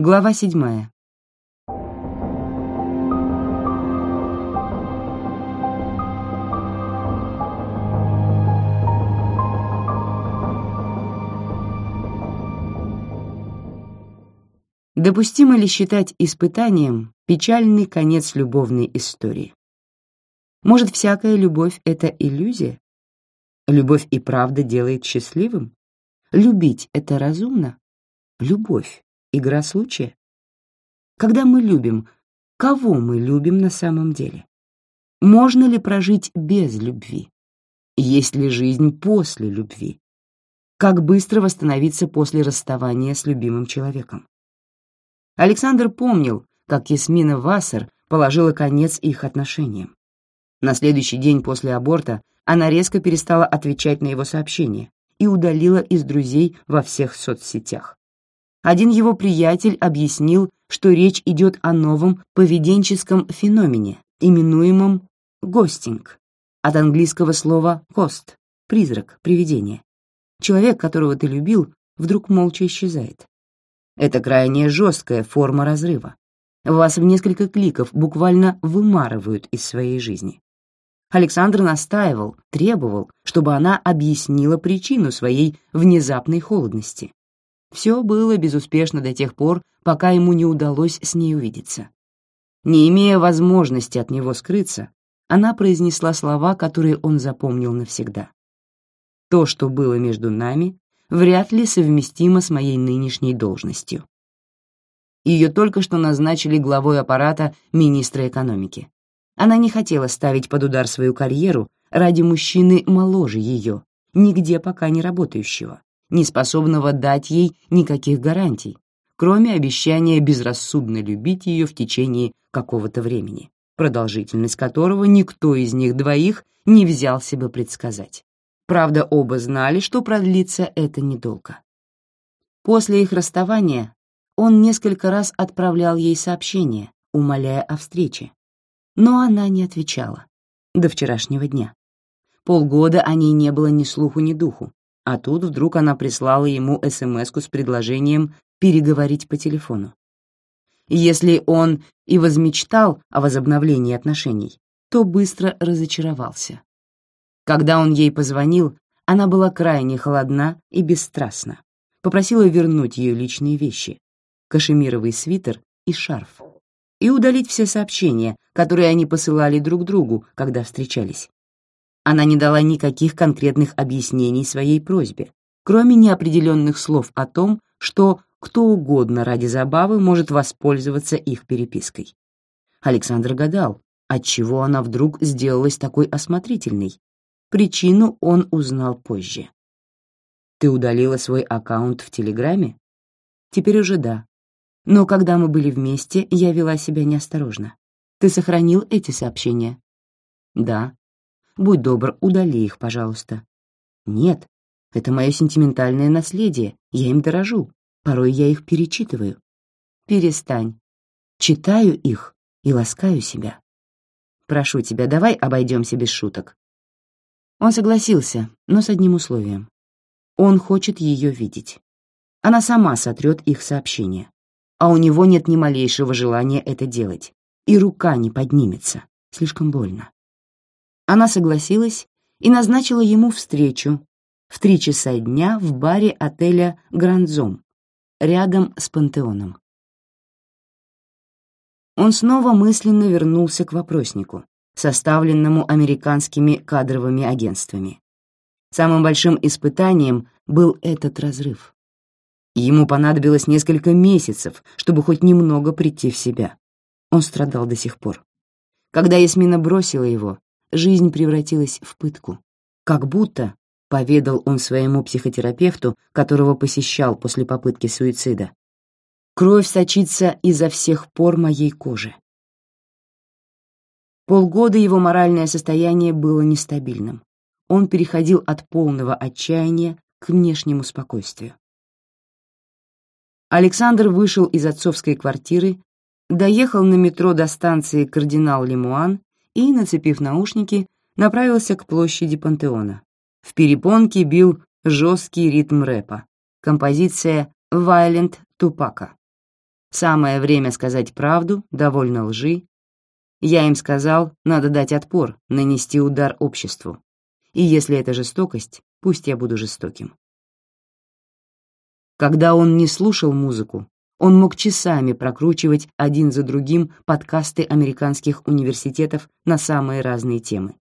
Глава седьмая. Допустимо ли считать испытанием печальный конец любовной истории? Может, всякая любовь — это иллюзия? Любовь и правда делает счастливым? Любить — это разумно? Любовь — игра случая? Когда мы любим, кого мы любим на самом деле? Можно ли прожить без любви? Есть ли жизнь после любви? Как быстро восстановиться после расставания с любимым человеком? Александр помнил, как Ясмина Вассер положила конец их отношениям. На следующий день после аборта она резко перестала отвечать на его сообщения и удалила из друзей во всех соцсетях. Один его приятель объяснил, что речь идет о новом поведенческом феномене, именуемом гостинг, от английского слова «host» — призрак, привидение. Человек, которого ты любил, вдруг молча исчезает. Это крайне жесткая форма разрыва. Вас в несколько кликов буквально вымарывают из своей жизни. Александр настаивал, требовал, чтобы она объяснила причину своей внезапной холодности. Все было безуспешно до тех пор, пока ему не удалось с ней увидеться. Не имея возможности от него скрыться, она произнесла слова, которые он запомнил навсегда. «То, что было между нами, вряд ли совместима с моей нынешней должностью. Ее только что назначили главой аппарата министра экономики. Она не хотела ставить под удар свою карьеру ради мужчины моложе ее, нигде пока не работающего, не способного дать ей никаких гарантий, кроме обещания безрассудно любить ее в течение какого-то времени, продолжительность которого никто из них двоих не взялся бы предсказать. Правда, оба знали, что продлится это недолго. После их расставания он несколько раз отправлял ей сообщения, умоляя о встрече. Но она не отвечала. До вчерашнего дня. Полгода о ней не было ни слуху, ни духу. А тут вдруг она прислала ему смс с предложением переговорить по телефону. Если он и возмечтал о возобновлении отношений, то быстро разочаровался. Когда он ей позвонил, она была крайне холодна и бесстрастна. Попросила вернуть ее личные вещи — кашемировый свитер и шарф, и удалить все сообщения, которые они посылали друг другу, когда встречались. Она не дала никаких конкретных объяснений своей просьбе, кроме неопределенных слов о том, что кто угодно ради забавы может воспользоваться их перепиской. Александр гадал, отчего она вдруг сделалась такой осмотрительной Причину он узнал позже. Ты удалила свой аккаунт в Телеграме? Теперь уже да. Но когда мы были вместе, я вела себя неосторожно. Ты сохранил эти сообщения? Да. Будь добр, удали их, пожалуйста. Нет, это мое сентиментальное наследие, я им дорожу. Порой я их перечитываю. Перестань. Читаю их и ласкаю себя. Прошу тебя, давай обойдемся без шуток. Он согласился, но с одним условием. Он хочет ее видеть. Она сама сотрет их сообщение. А у него нет ни малейшего желания это делать. И рука не поднимется. Слишком больно. Она согласилась и назначила ему встречу в три часа дня в баре отеля «Грандзом» рядом с пантеоном. Он снова мысленно вернулся к вопроснику, составленному американскими кадровыми агентствами. Самым большим испытанием был этот разрыв. Ему понадобилось несколько месяцев, чтобы хоть немного прийти в себя. Он страдал до сих пор. Когда Ясмина бросила его, жизнь превратилась в пытку. Как будто, поведал он своему психотерапевту, которого посещал после попытки суицида, кровь сочится изо всех пор моей кожи. Полгода его моральное состояние было нестабильным. Он переходил от полного отчаяния к внешнему спокойствию. Александр вышел из отцовской квартиры, доехал на метро до станции Кардинал Лемуан и, нацепив наушники, направился к площади Пантеона. В перепонке бил жесткий ритм рэпа, композиция «Violent Тупака». Самое время сказать правду, довольно лжи. Я им сказал, надо дать отпор, нанести удар обществу. И если это жестокость, пусть я буду жестоким. Когда он не слушал музыку, он мог часами прокручивать один за другим подкасты американских университетов на самые разные темы.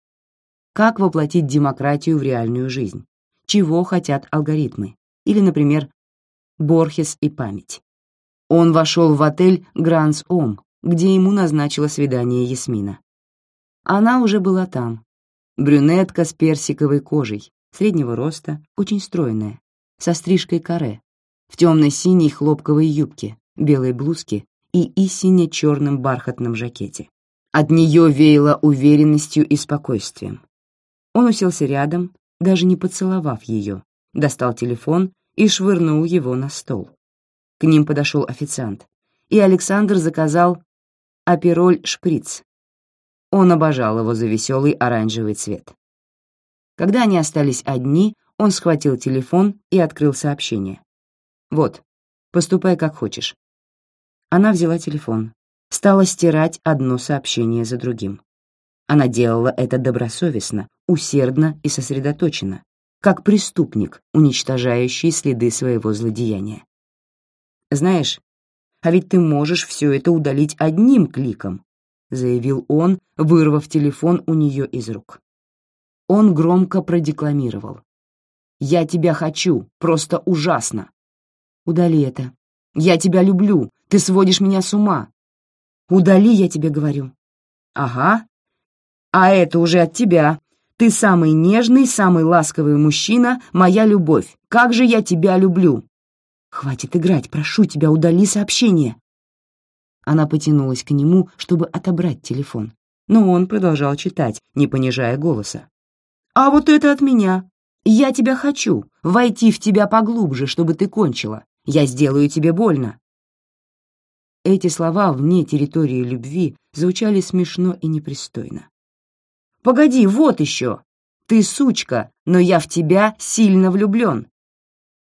Как воплотить демократию в реальную жизнь? Чего хотят алгоритмы? Или, например, Борхес и память. Он вошел в отель «Гранс Ом», где ему назначила свидание Ясмина. Она уже была там. Брюнетка с персиковой кожей, среднего роста, очень стройная, со стрижкой каре, в темно-синей хлопковой юбке, белой блузке и истинно черном бархатном жакете. От нее веяло уверенностью и спокойствием. Он уселся рядом, даже не поцеловав ее, достал телефон и швырнул его на стол. К ним подошел официант, и Александр заказал апероль шприц. Он обожал его за веселый оранжевый цвет. Когда они остались одни, он схватил телефон и открыл сообщение. «Вот, поступай как хочешь». Она взяла телефон, стала стирать одно сообщение за другим. Она делала это добросовестно, усердно и сосредоточенно, как преступник, уничтожающий следы своего злодеяния. «Знаешь, а ведь ты можешь все это удалить одним кликом», заявил он, вырвав телефон у нее из рук. Он громко продекламировал. «Я тебя хочу, просто ужасно!» Удали это. Я тебя люблю, ты сводишь меня с ума. Удали, я тебе говорю. Ага. А это уже от тебя. Ты самый нежный, самый ласковый мужчина, моя любовь. Как же я тебя люблю. Хватит играть, прошу тебя, удали сообщение. Она потянулась к нему, чтобы отобрать телефон, но он продолжал читать, не понижая голоса. «А вот это от меня. Я тебя хочу, войти в тебя поглубже, чтобы ты кончила. Я сделаю тебе больно». Эти слова вне территории любви звучали смешно и непристойно. «Погоди, вот еще! Ты сучка, но я в тебя сильно влюблен.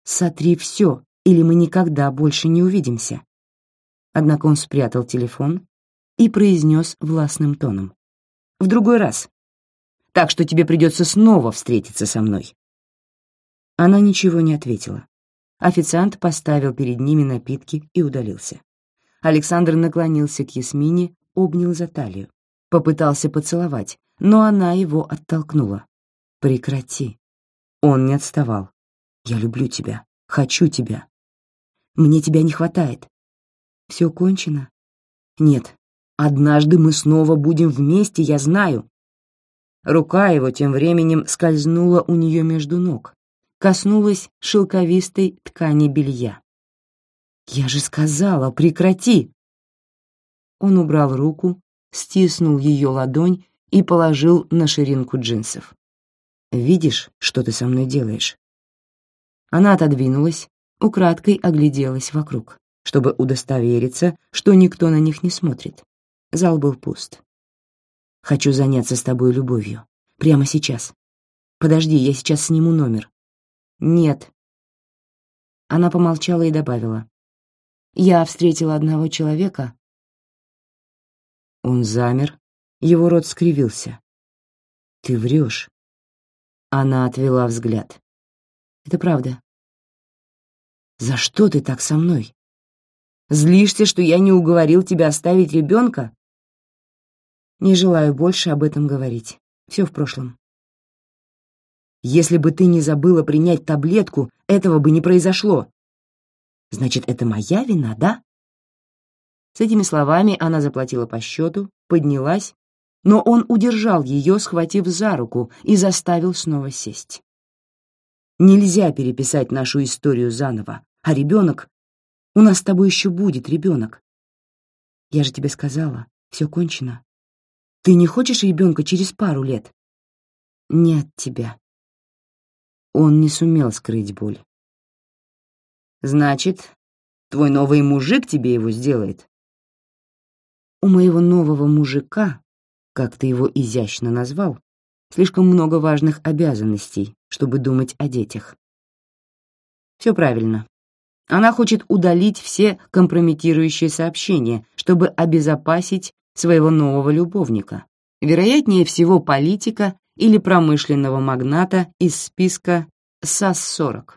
Сотри все, или мы никогда больше не увидимся». Однако он спрятал телефон и произнес властным тоном. «В другой раз. Так что тебе придется снова встретиться со мной». Она ничего не ответила. Официант поставил перед ними напитки и удалился. Александр наклонился к Ясмине, обнял за талию. Попытался поцеловать, но она его оттолкнула. «Прекрати». Он не отставал. «Я люблю тебя, хочу тебя. Мне тебя не хватает. Все кончено?» «Нет, однажды мы снова будем вместе, я знаю». Рука его тем временем скользнула у нее между ног, коснулась шелковистой ткани белья. «Я же сказала, прекрати!» Он убрал руку, стиснул ее ладонь и положил на ширинку джинсов. «Видишь, что ты со мной делаешь?» Она отодвинулась, украдкой огляделась вокруг, чтобы удостовериться, что никто на них не смотрит. Зал был пуст. «Хочу заняться с тобой любовью. Прямо сейчас. Подожди, я сейчас сниму номер. «Нет». Она помолчала и добавила. «Я встретила одного человека». Он замер, его рот скривился. «Ты врешь». Она отвела взгляд. «Это правда». «За что ты так со мной? Злишься, что я не уговорил тебя оставить ребенка?» «Не желаю больше об этом говорить. Все в прошлом». Если бы ты не забыла принять таблетку, этого бы не произошло. Значит, это моя вина, да? С этими словами она заплатила по счету, поднялась, но он удержал ее, схватив за руку, и заставил снова сесть. Нельзя переписать нашу историю заново, а ребенок... У нас с тобой еще будет ребенок. Я же тебе сказала, все кончено. Ты не хочешь ребенка через пару лет? Нет тебя. Он не сумел скрыть боль. «Значит, твой новый мужик тебе его сделает?» «У моего нового мужика, как ты его изящно назвал, слишком много важных обязанностей, чтобы думать о детях». «Все правильно. Она хочет удалить все компрометирующие сообщения, чтобы обезопасить своего нового любовника, вероятнее всего политика или промышленного магната из списка САС-40.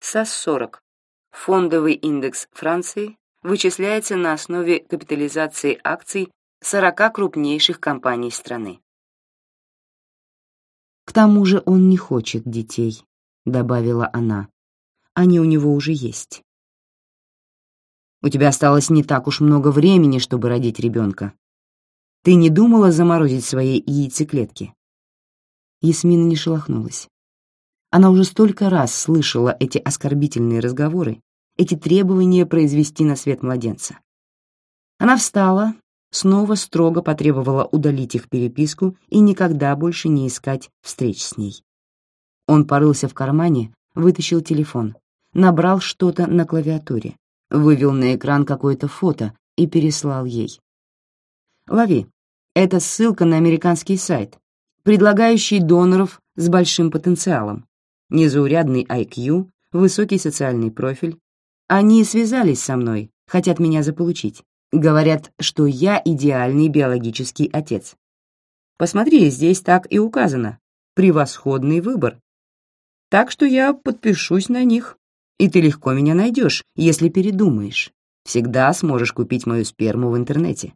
САС-40 – фондовый индекс Франции, вычисляется на основе капитализации акций 40 крупнейших компаний страны. «К тому же он не хочет детей», — добавила она. «Они у него уже есть». «У тебя осталось не так уж много времени, чтобы родить ребенка. Ты не думала заморозить свои яйцеклетки?» Ясмина не шелохнулась. Она уже столько раз слышала эти оскорбительные разговоры, эти требования произвести на свет младенца. Она встала, снова строго потребовала удалить их переписку и никогда больше не искать встреч с ней. Он порылся в кармане, вытащил телефон, набрал что-то на клавиатуре, вывел на экран какое-то фото и переслал ей. «Лови. Это ссылка на американский сайт, предлагающий доноров с большим потенциалом. Незаурядный IQ, высокий социальный профиль. Они связались со мной, хотят меня заполучить. Говорят, что я идеальный биологический отец. Посмотри, здесь так и указано. Превосходный выбор. Так что я подпишусь на них. И ты легко меня найдешь, если передумаешь. Всегда сможешь купить мою сперму в интернете.